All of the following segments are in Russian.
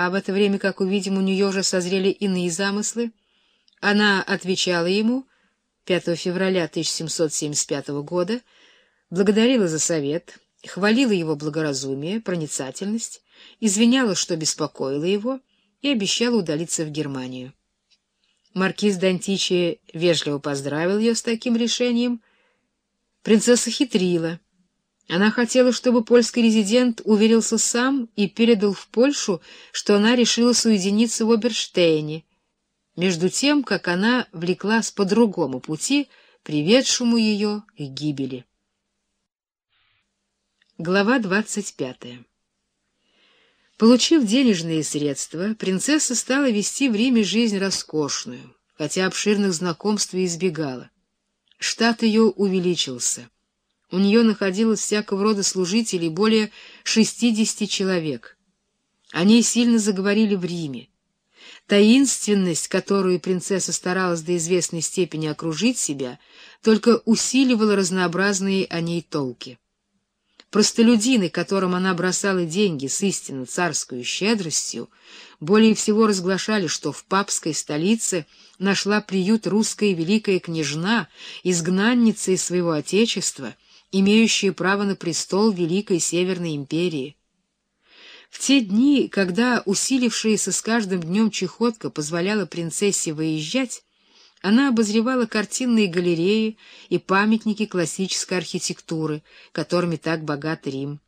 а в это время, как увидим, у нее уже созрели иные замыслы, она отвечала ему 5 февраля 1775 года, благодарила за совет, хвалила его благоразумие, проницательность, извиняла, что беспокоила его, и обещала удалиться в Германию. Маркиз Дантичи вежливо поздравил ее с таким решением. Принцесса хитрила. Она хотела, чтобы польский резидент уверился сам и передал в Польшу, что она решила соединиться в Оберштейне, между тем, как она влеклась по другому пути, приведшему ее к гибели. Глава двадцать пятая Получив денежные средства, принцесса стала вести в Риме жизнь роскошную, хотя обширных знакомств и избегала. Штат ее увеличился. У нее находилось всякого рода служителей более шестидесяти человек. Они сильно заговорили в Риме. Таинственность, которую принцесса старалась до известной степени окружить себя, только усиливала разнообразные о ней толки. Простолюдины, которым она бросала деньги с истинно царской щедростью, более всего разглашали, что в папской столице нашла приют русская великая княжна, изгнанница из своего отечества, имеющая право на престол Великой Северной империи. В те дни, когда усилившаяся с каждым днем чехотка позволяла принцессе выезжать, она обозревала картинные галереи и памятники классической архитектуры, которыми так богат Рим.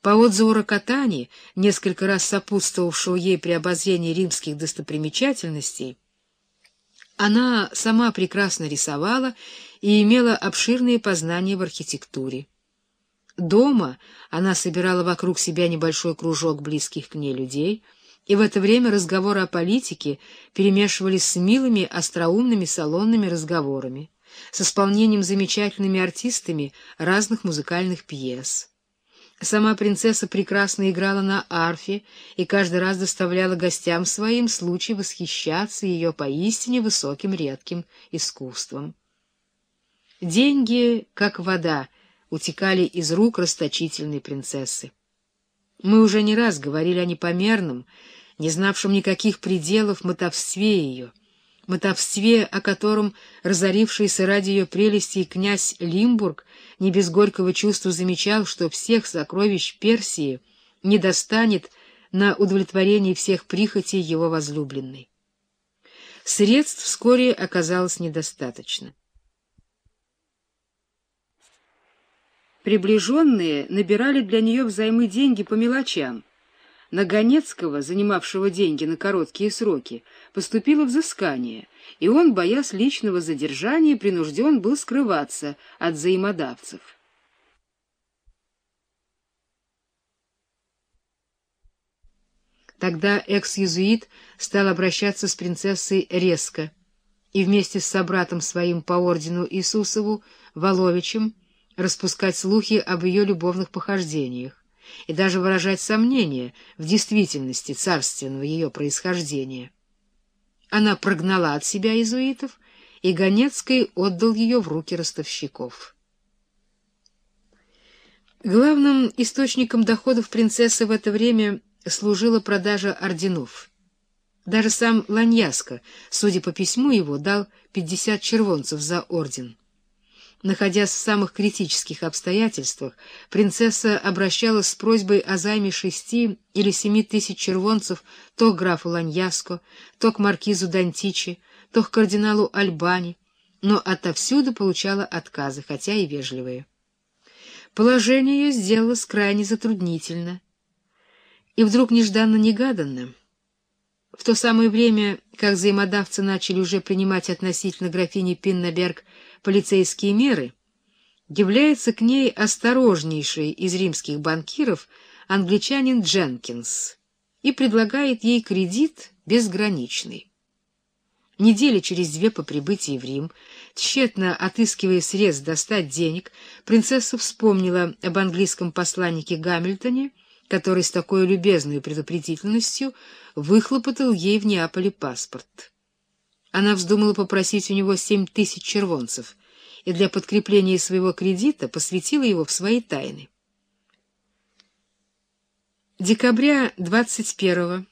По отзыву Рокотани, несколько раз сопутствовавшего ей при обозрении римских достопримечательностей, она сама прекрасно рисовала и имела обширные познания в архитектуре. Дома она собирала вокруг себя небольшой кружок близких к ней людей — и в это время разговоры о политике перемешивались с милыми, остроумными салонными разговорами, с исполнением замечательными артистами разных музыкальных пьес. Сама принцесса прекрасно играла на арфе и каждый раз доставляла гостям своим случай восхищаться ее поистине высоким редким искусством. Деньги, как вода, утекали из рук расточительной принцессы. Мы уже не раз говорили о непомерном, не знавшем никаких пределов мотовстве ее, мотовстве, о котором разорившийся ради ее прелести князь Лимбург не без горького чувства замечал, что всех сокровищ Персии не достанет на удовлетворение всех прихотей его возлюбленной. Средств вскоре оказалось недостаточно. Приближенные набирали для нее взаймы деньги по мелочам. На Ганецкого, занимавшего деньги на короткие сроки, поступило взыскание, и он, боясь личного задержания, принужден был скрываться от взаимодавцев. Тогда экс-езуит стал обращаться с принцессой резко, и вместе с собратом своим по ордену Иисусову, Воловичем, распускать слухи об ее любовных похождениях и даже выражать сомнения в действительности царственного ее происхождения. Она прогнала от себя иезуитов, и Ганецкий отдал ее в руки ростовщиков. Главным источником доходов принцессы в это время служила продажа орденов. Даже сам Ланьяско, судя по письму его, дал 50 червонцев за орден. Находясь в самых критических обстоятельствах, принцесса обращалась с просьбой о займе шести или семи тысяч червонцев то к графу Ланьяско, то к маркизу Дантичи, то к кардиналу Альбани, но отовсюду получала отказы, хотя и вежливые. Положение ее сделалось крайне затруднительно. И вдруг нежданно-негаданно, в то самое время, как взаимодавцы начали уже принимать относительно графини Пиннеберг полицейские меры, является к ней осторожнейший из римских банкиров англичанин Дженкинс и предлагает ей кредит безграничный. Недели через две по прибытии в Рим, тщетно отыскивая средств достать денег, принцесса вспомнила об английском посланнике Гамильтоне, который с такой любезной предупредительностью выхлопотал ей в Неаполе паспорт. Она вздумала попросить у него семь тысяч червонцев и для подкрепления своего кредита посвятила его в свои тайны. Декабря 21